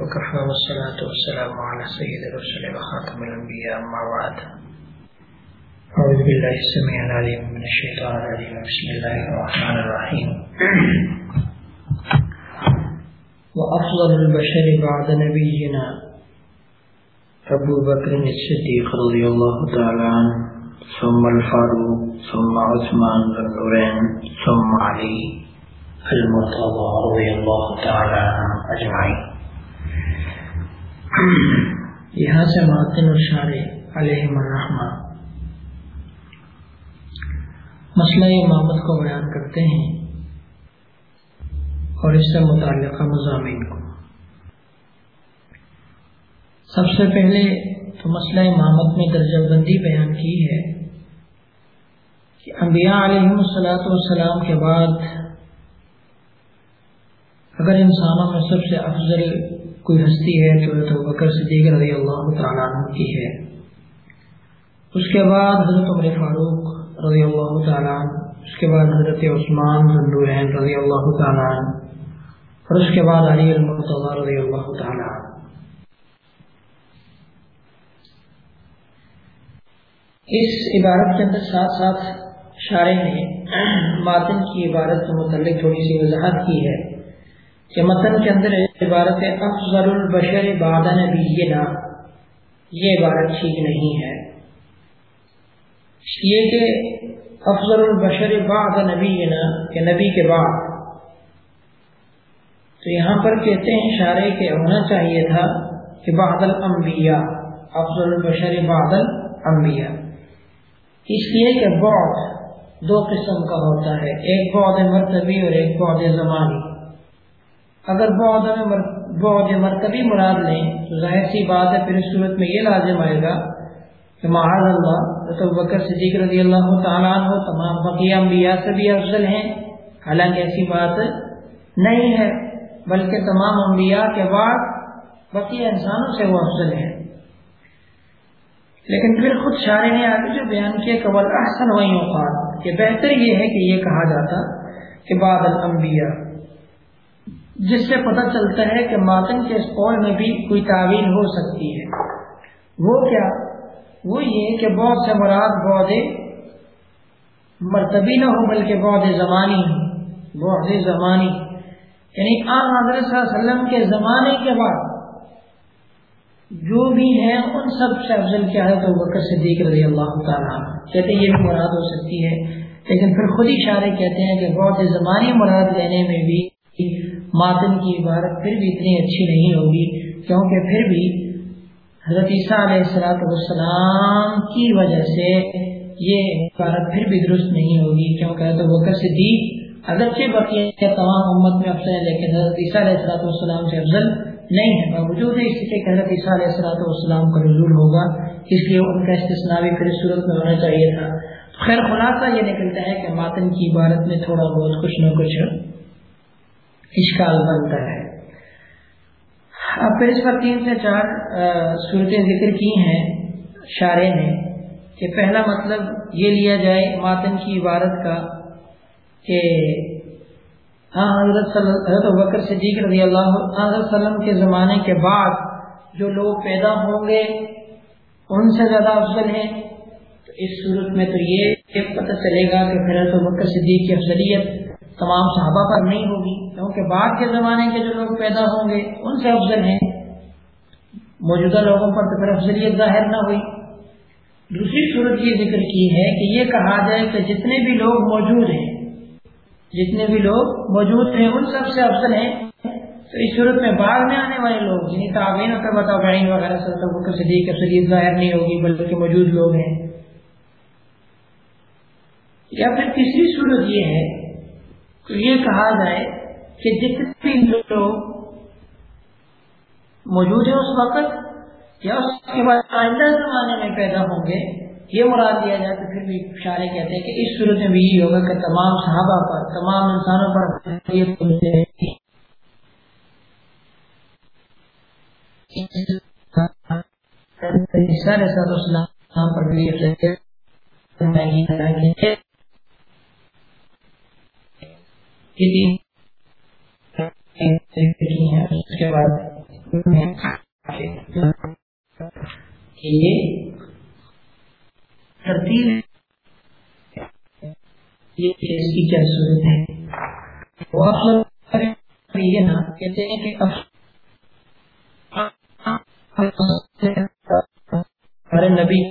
وكفى والصلاة والسلام على سيد الرسل وخاتم الأنبياء أما بعد. أعوذ بالله السميع العليم من الشيطان الرجيم. بسم الله الرحمن الرحيم. وأفضل البشر بعد نبينا أبو بكر الصديق رضي الله تعالى عنه، ثم الفاروق، ثم عثمان بن نورين ثم علي المرتضى رضي الله تعالى عنهم أجمعين. یہاں سے معتن الشار علیہ الرحمہ مسئلہ امامت کو بیان کرتے ہیں اور اس سے متعلقہ مضامین کو۔ سب سے پہلے تو مسئلہ امامت میں درجہ بندی بیان کی ہے کہ انبیاء علیہ السلاۃ والسلام کے بعد اگر انسانوں میں سب سے افضل کوئی ہستی ہے جو تو بکر صدیق رضی اللہ تعالیٰ عنہ کی ہے۔ اس کے بعد حضرت عمر فاروق رضی اللہ تعالیٰ اس کے بعد حضرت عثمان ذنورین رضی اللہ تعالیٰ اور اس کے بعد علی المرتضی رضی اللہ تعالیٰ اس عبارت کے اندر ساتھ ساتھ شارع نے ماتن کی عبارت سے متعلق تھوڑی سی وضاحت کی ہے۔ کہ متن کے اندر عبارت افضل البشر بعد نبینا۔ یہ عبارت ٹھیک نہیں ہے۔ یہ کہ افضل البشر بعد نبینا، کہ نبی کے بعد۔ تو یہاں پر کہتے ہیں، اشارے کہ ہونا چاہیے تھا کہ بعد الانبیاء، افضل البشر بعد الانبیاء۔ اس لیے کہ بعد دو قسم کا ہوتا ہے، ایک بعد مرتبی اور ایک بعد زمانی۔ اگر بعد مرتبی مراد لیں تو ظاہر سی بات ہے، پھر اس صورت میں یہ لازم آئے گا کہ معاذ اللہ تو بکر صدیق رضی اللہ تعالیٰ عنہ، تمام بقیہ انبیاء سے بھی افضل ہیں۔ حالانکہ ایسی بات نہیں ہے، بلکہ تمام انبیاء کے بعد بقیہ انسانوں سے وہ افضل ہیں۔ لیکن پھر خود شاعری نے آگے جو بیان کیا قبل احسن وہی اوقات کہ بہتر یہ ہے کہ یہ کہا جاتا کہ بعد الانبیاء۔ جس سے پتہ چلتا ہے کہ ماتن کے اس قول میں بھی کوئی تعویل ہو سکتی ہے۔ وہ کیا؟ وہ یہ کہ بہت سے مراد بہت مرتبی نہ ہو بلکہ بہت زمانی بہت زمانی۔ یعنی عام حضرت صلی اللہ علیہ وسلم کے زمانے کے بعد جو بھی ہیں ان سب سے افضل کیا ہے تو بکر صدیق رضی اللہ تعالیٰ کہتے ہیں یہ بھی مراد ہو سکتی ہے۔ لیکن پھر خود ہی اشارے کہتے ہیں کہ بہت زمانی مراد لینے میں بھی ماتن کی عبارت پھر بھی اتنی اچھی نہیں ہوگی، کیونکہ پھر بھی حضرت عیسیٰ علیہ السلاۃ والسلام کی وجہ سے یہ عبارت پھر بھی درست نہیں ہوگی، کیونکہ تو بکر صدیق اگرچہ بقیہ تمام امت میں افضل ہے لیکن حضرت عیسیٰ علیہ السلاۃ والسلام سے افضل نہیں ہے باوجود اس کے حضرت عیسیٰ علیہ السلاۃ والسلام کا نزول ہوگا، اس لیے ان کا استثنا بھی پھر صورت میں ہونا چاہیے تھا۔ خیر خلاصہ یہ نکلتا ہے کہ ماتن کی عبارت میں تھوڑا بہت کچھ نہ کچھ اشکال بنتا ہے۔ اب پھر اس پر تین سے چار صورتیں ذکر کی ہیں شارے نے کہ پہلا مطلب یہ لیا جائے ماتن کی عبارت کا کہ ہاں حضرت حضرت بکر صدیق رضی اللہ ہاں، حضرت وسلم کے زمانے کے بعد جو لوگ پیدا ہوں گے، ان سے زیادہ افضل ہیں۔ تو اس صورت میں تو یہ پتہ چلے گا کہ حضرت بکر صدیق کی افضلیت تمام صحابہ پر نہیں ہوگی۔ کیونکہ بعد کے زمانے کے جو لوگ پیدا ہوں گے، ان سے افضل ہیں۔ موجودہ لوگوں پر تو پھر افضلیت ظاہر نہ ہوئی۔ دوسری صورت یہ ذکر کی ہے کہ یہ کہا جائے کہ جتنے بھی لوگ موجود ہیں، جتنے بھی لوگ موجود ہیں، ان سب سے افضل ہیں۔ تو اس صورت میں بعد میں آنے والے لوگ یعنی تعبین اور بتاؤ وغیرہ سے صدیق افسلیت ظاہر نہیں ہوگی، بلکہ موجود لوگ ہیں۔ یا پھر تیسری صورت یہ ہے تو یہ کہا جائے کہ جتنے بھی لوگ موجود ہیں اس وقت یا اس کے بعد آئندہ زمانے میں پیدا ہوں گے، یہ مراد دیا جائے تو پھر بھی اشارے کہتے ہیں کہ اس صورت میں بھی یہی ہوگا کہ تمام صحابہ پر، تمام انسانوں پر اس کے بعد ترتیب اس کی کیا صورت ہے؟ وہ یہ کہتے ہیں کہ ہمارے نبی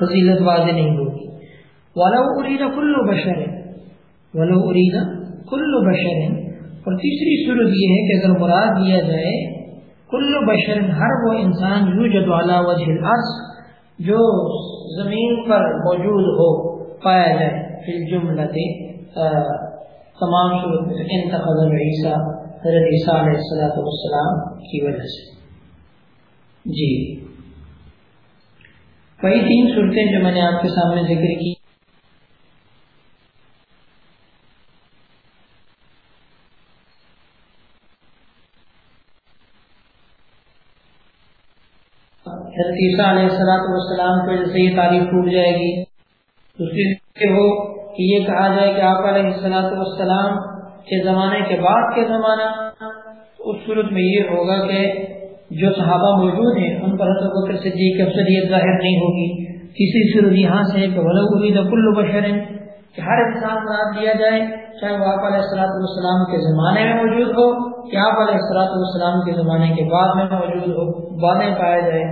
فضیلت واضح نہیں ہوگی۔ ولو ارید کلو بشر، ولو ارید کلو بشر۔ اور تیسری صورت یہ ہے کہ اگر مراد دیا جائے کلو بشر، ہر وہ انسان یو جد والا وجہ الارض جو زمین پر موجود ہو، پایا جائے۔ فی الجملت تمام صورت انتخاب عیسیٰ، حضرت عیسیٰ علیہ السلام کی وجہ سے۔ جی۔ وہی تین صورتیں جو میں نے آپ کے سامنے ذکر کی۔ تیسرا علیہ السلاۃ والسلام کی وجہ سے یہ تعریف ٹوٹ جائے گی، دوسری ہو کہ یہ کہا جائے کہ آپ علیہ السلاۃ والسلام کے زمانے کے بعد کے زمانہ اس صورت میں یہ ہوگا کہ جو صحابہ موجود ہیں، ان پر حضرت بکر صدیق کی افسریت ظاہر نہیں ہوگی۔ کسی صرف یہاں سے کہ ولو امید کل بشر، کہ ہر انسان مراد دیا جائے، چاہے وہ آپ علیہ السلاۃ والسلام کے زمانے میں موجود ہو، یا آپ علیہ السلاۃ والسلام کے زمانے کے بعد میں موجود ہو، بعد میں پایا جائے،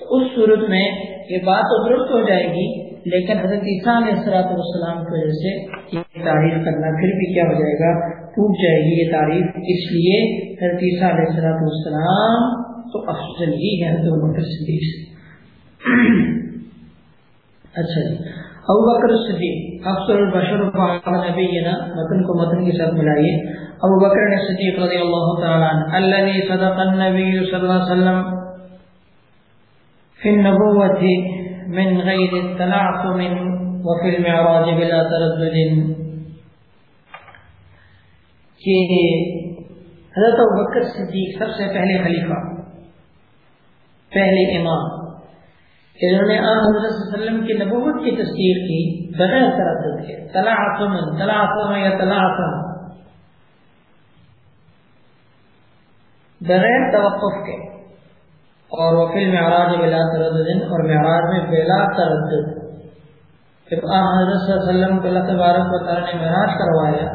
تو اس صورت میں یہ بات تو درست ہو جائے گی، لیکن حضرت عیسیٰ علیہ السلاۃ والسلام کی وجہ سے یہ تعریف کرنا پھر بھی کیا ہو جائے گا، ٹوٹ جائے گی یہ تعریف۔ اس لیے حضرت عیسیٰ علیہ السلاۃ والسلام تو افضل ہی ہے حضرت بکر صدیق سے۔ اچھا جی۔ ابو بکر صدیق افسر البشر نبی متن کو متن کے ساتھ ملائیے۔ ابو بکر صدیق رضی اللہ تعالیٰ عنہ الذي صدق النبي صلی اللہ علیہ وسلم في النبوة من غير التنعثم وفي المعراج بلا تردد۔ کہ حضرت ابو بکر صدیق سب سے پہلے خلیفہ۔ پہلے امام۔ انہوں نے آن حضرت صلی اللہ علیہ وسلم کی نبوت کی تصدیق کی بغیر تردد کے۔ طلاعتم طلاعتم یا طلاعتم بغیر توقف کے۔ اور وہ فی المعراج بلا تردد اور معراج میں بلا تردد۔ جب آن حضرت صلی اللہ علیہ وسلم کو اللہ تبارک و تعالی نے معراج کروایا،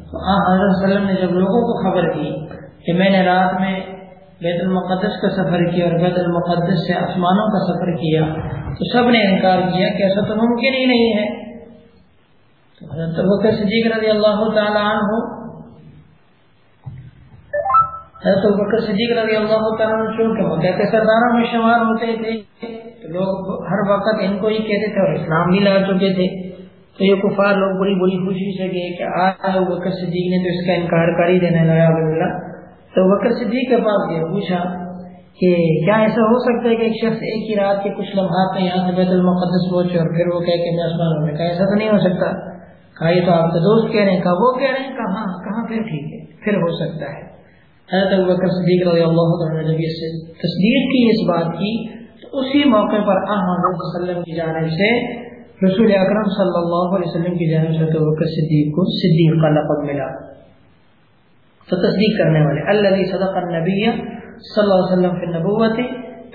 تو آن حضرت صلی اللہ علیہ وسلم نے جب لوگوں کو خبر دی کہ میں نے رات میں بیت المقدس کا سفر کیا اور بیت المقدس سے آسمانوں کا سفر کیا، تو سب نے انکار کیا کہ ایسا تو ممکن ہی نہیں ہے۔ تو حضرت بکر صدیق رضی اللہ تعالیٰ عنہ، حضرت بکر صدیق رضی اللہ تعالیٰ عنہ چونکہ مکہ کے سرداروں میں شمار ہوتے تھے، تو لوگ ہر وقت ان کو ہی کہتے تھے اور اسلام بھی لا چکے تھے۔ تو یہ کفار لوگ بڑی بڑی خوشی سے گئے کہ آج بکر صدیق نے تو اس کا انکار کر ہی دینا لگا اللہ۔ تو بکر صدیق کے پاس گیا، پوچھا کہ کیا ایسا ہو سکتا ہے کہ ایک شخص ایک ہی رات کے کچھ لمحات میں یہاں سے بیت المقدس پہنچے اور پھر وہ کہہ کہ میں آسمان میں کہا ایسا تو نہیں ہو سکتا۔ کہا، یہ تو آپ کے دوست کہہ رہے ہیں۔ کہا، وہ کہہ رہے ہیں کہاں کہاں پھر ٹھیک ہے، پھر ہو سکتا ہے۔ حضرت بکر صدیق رضی اللہ عنہ جب یہ تصدیق کی، اس بات کی، تو اسی موقع پر حضرت وسلم کی جانب سے رسول اکرم صلی اللہ علیہ وسلم کی جانب سے بکر صدیق کو صدیق کا لقب ملا۔ تو تصدیق کرنے والے. اللہ صدق النبی صلی اللہ علیہ وسلم فی النبوت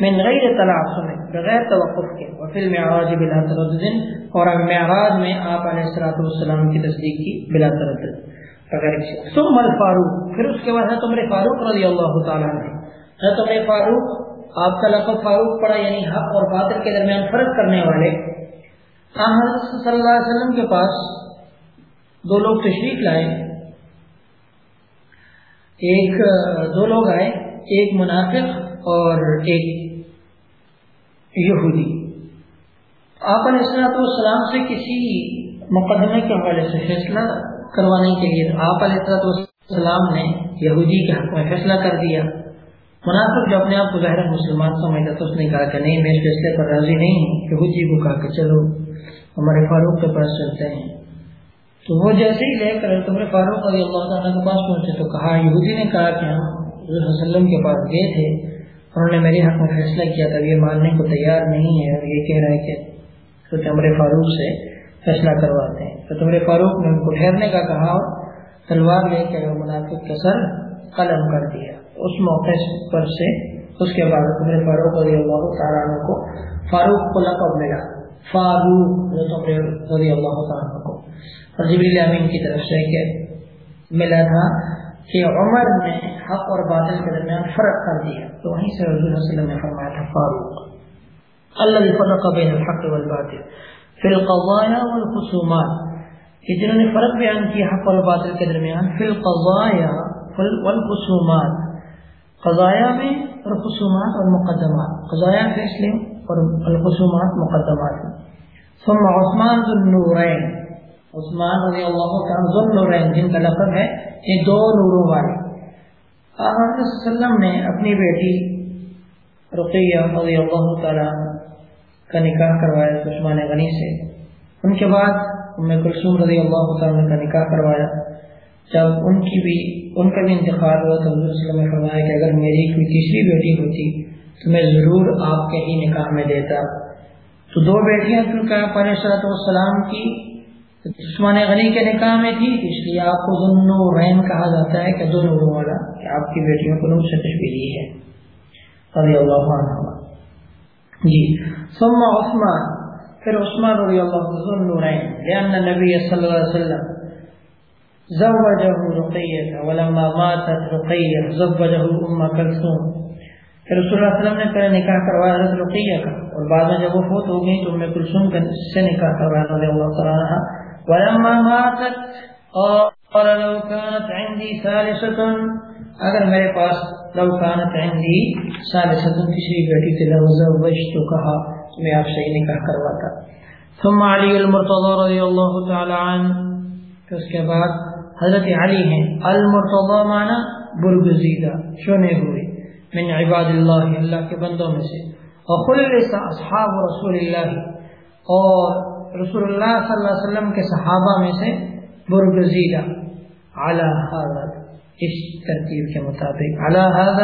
من غیر تلعصم بغیر توقف کے. اور وفی المعراج بلا تردد، اور معراج میں آپ علیہ السلام کی تصدیق کی بلا تردد. بغیر ثم الفاروق، پھر اس کے بعد ہے تمہارے فاروق رضی اللہ تعالیٰ نے ہے تمہارے فاروق، آپ کا لقب فاروق پڑا یعنی حق اور باطل کے درمیان فرق کرنے والے. حضرت صلی اللہ علیہ وسلم کے پاس دو لوگ تشریف لائے. ایک، دو لوگ آئے، ایک منافق اور ایک یہودی۔ آپ علیہ السلام والسلام سے کسی مقدمے کے حوالے سے فیصلہ کروانے کے لیے آپ علیہ السلام نے یہودی کے حق میں فیصلہ کر دیا۔ مناسب جو اپنے آپ کو ظاہر مسلمان سمجھتا تو اس نے کہا کہ نہیں، میں اس فیصلے پر راضی نہیں ہوں کہ جی کو کہا کہ چلو، ہمارے فاروق کے پاس چلتے ہیں۔ تو وہ جیسے ہی لے کر تمہارے فاروق علی اللہ تعالیٰ کے پاس پہنچے تو کہا، یہودی نے کہا کہ ہم وسلم کے پاس گئے تھے، انہوں نے میرے حق میں فیصلہ کیا تھا، یہ ماننے کو تیار نہیں ہے، اور یہ کہہ رہا ہے کہ تو تمہارے فاروق سے فیصلہ کرواتے ہیں۔ تو تمہارے فاروق نے ان کو ٹھہرنے کا کہا تلوار لے کر منافق کا سر قلم کر دیا۔ اس موقع پر سے اس کے بعد تمہیں فاروق رضی اللہ تعالیٰ کو فاروق کو لقب ملا۔ فاروق رضی اللہ تعالیٰ کو۔ اور جبریل امین کی طرف سے کہ ملا تھا کہ عمر نے حق اور باطل کے درمیان فرق کر دیا تو وہیں سے رضول وسلم نے فرمایا تھا فاروق اللہ فرق بین الحق والباطل فی القضایا والخصومات، کہ جنہوں نے فرق بیان کیا حق اور باطل کے درمیان فی القضایا والخصومات، قضایا میں اور خصومات اور مقدمات۔ قضایا فیصلے اور الخصومات مقدمات۔ ثم عثمان ذنورین عثمان رضی اللہ عنہ ذنورین جن کا لقب ہے یہ دو نوروں والے۔ آقا صلی نے اپنی بیٹی رقیہ رضی اللہ تعالی کا نکاح کروایا عثمان غنی سے۔ ان کے بعد ام کلثوم رضی اللہ تعالی کا نکاح کروایا۔ جب ان کی بھی ان کا بھی انتخاب ہوا تو وسلم نے فرمایا کہ اگر میری کوئی تیسری بیٹی ہوتی تو میں ضرور آپ کے ہی نکاح میں دیتا۔ تو دو بیٹیاں کیونکہ آپ صلاحت والسلام کی۔ عثمان غنی کے نکاح میں تھی اس لیے آپ کو ظلم رحم کہا جاتا ہے کہ دو نوروں والا کہ آپ کی بیٹیوں کو نور سے تشبیلی ہے۔ رضی اللہ عنہ جی۔ ثم عثمان۔ پھر عثمان رضی اللہ عنہ لأن نبی صلی اللہ علیہ وسلم زوجه رقیہ ولما ماتت رقیہ زوجه ام کلثوم۔ پھر رسول اللہ علیہ وسلم نے پہلے نکاح کروایا حضرت رقیہ کا۔ اور بعد میں جب وہ فوت ہو گئی تو ام کلثوم سے نکاح کروایا رضی اللہ تعالی عنہ ولما ماتت قال لو كانت عندي ثالثه اگر میرے پاس لو كانت عندي ثالثه تیسری بیٹی تھی لو زوجتها میں آپ سے نکاح کرواتا۔ ثم علی المرتضی رضی اللہ تعالی عنہ اس کے بعد حضرت علی ہیں۔ المرتضی معنی برگزیدہ چنے ہوئے، من عباد اللہ اللہ کے بندوں میں سے۔ وخلص اصحاب رسول اللہ، اور رسول اللہ صلی اللہ علیہ وسلم کے صحابہ میں سے برگزیدہ علی اس ترتیب کے مطابق۔ علی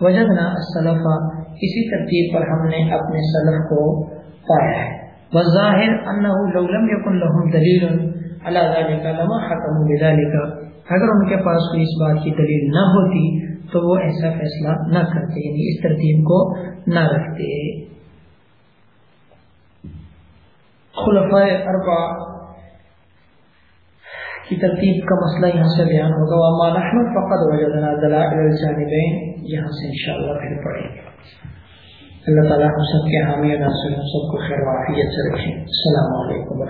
وجدنا السلف، اسی ترتیب پر ہم نے اپنے سلف کو پایا ہے۔ والظاہر انه لو لم يكن لهم دلیل اللہ ذالک لما حکم بذالک اگر ان کے پاس کوئی اس بات کی دلیل نہ ہوتی تو وہ ایسا فیصلہ نہ کرتے یعنی اس ترتیب کو نہ رکھتے۔ خلفاء اربع کی ترتیب کا مسئلہ یہاں سے بیان ہوگا وما نحن فقط وجدنا دلائل الجانبین یہاں سے انشاءاللہ پھر پڑھیں گے۔ اللہ تعالیٰ ہم سب کے حامی ناصر ہم سب کو خیر وافیت سے رکھیں۔ السلام علیکم